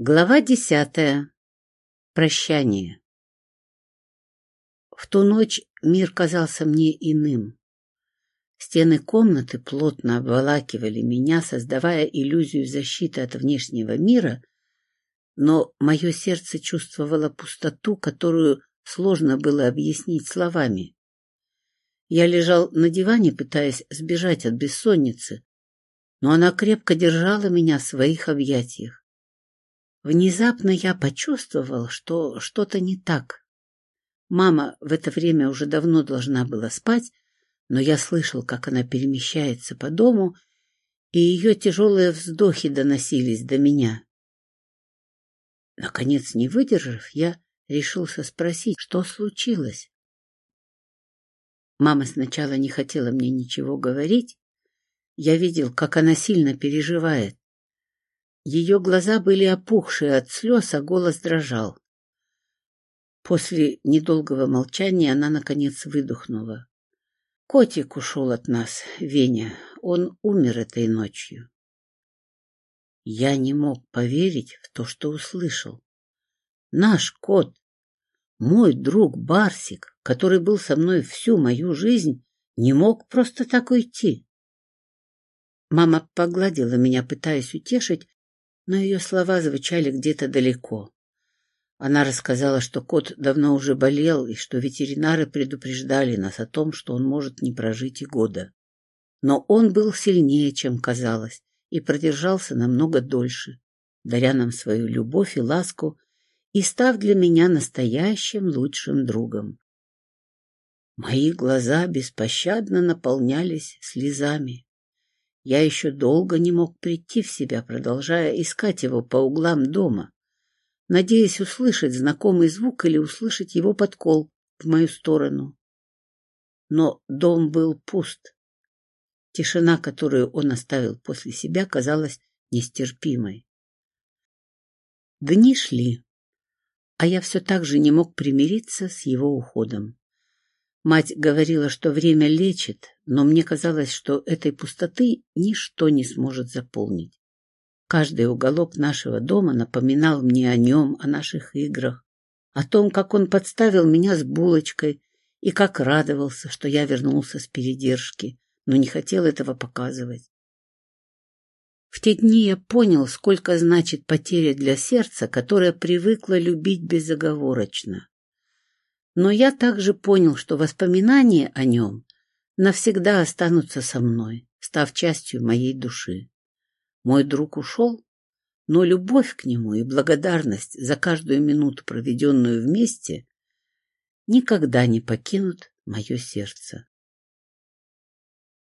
Глава десятая. Прощание. В ту ночь мир казался мне иным. Стены комнаты плотно обволакивали меня, создавая иллюзию защиты от внешнего мира, но мое сердце чувствовало пустоту, которую сложно было объяснить словами. Я лежал на диване, пытаясь сбежать от бессонницы, но она крепко держала меня в своих объятиях. Внезапно я почувствовал, что что-то не так. Мама в это время уже давно должна была спать, но я слышал, как она перемещается по дому, и ее тяжелые вздохи доносились до меня. Наконец, не выдержав, я решился спросить, что случилось. Мама сначала не хотела мне ничего говорить. Я видел, как она сильно переживает. Ее глаза были опухшие от слез, а голос дрожал. После недолгого молчания она, наконец, выдохнула. Котик ушел от нас, Веня. Он умер этой ночью. Я не мог поверить в то, что услышал. Наш кот, мой друг Барсик, который был со мной всю мою жизнь, не мог просто так уйти. Мама погладила меня, пытаясь утешить, но ее слова звучали где-то далеко. Она рассказала, что кот давно уже болел и что ветеринары предупреждали нас о том, что он может не прожить и года. Но он был сильнее, чем казалось, и продержался намного дольше, даря нам свою любовь и ласку и став для меня настоящим лучшим другом. Мои глаза беспощадно наполнялись слезами. Я еще долго не мог прийти в себя, продолжая искать его по углам дома, надеясь услышать знакомый звук или услышать его подкол в мою сторону. Но дом был пуст. Тишина, которую он оставил после себя, казалась нестерпимой. Дни шли, а я все так же не мог примириться с его уходом. Мать говорила, что время лечит, но мне казалось, что этой пустоты ничто не сможет заполнить. Каждый уголок нашего дома напоминал мне о нем, о наших играх, о том, как он подставил меня с булочкой и как радовался, что я вернулся с передержки, но не хотел этого показывать. В те дни я понял, сколько значит потеря для сердца, которое привыкло любить безоговорочно. Но я также понял, что воспоминания о нем навсегда останутся со мной, став частью моей души. Мой друг ушел, но любовь к нему и благодарность за каждую минуту, проведенную вместе, никогда не покинут мое сердце.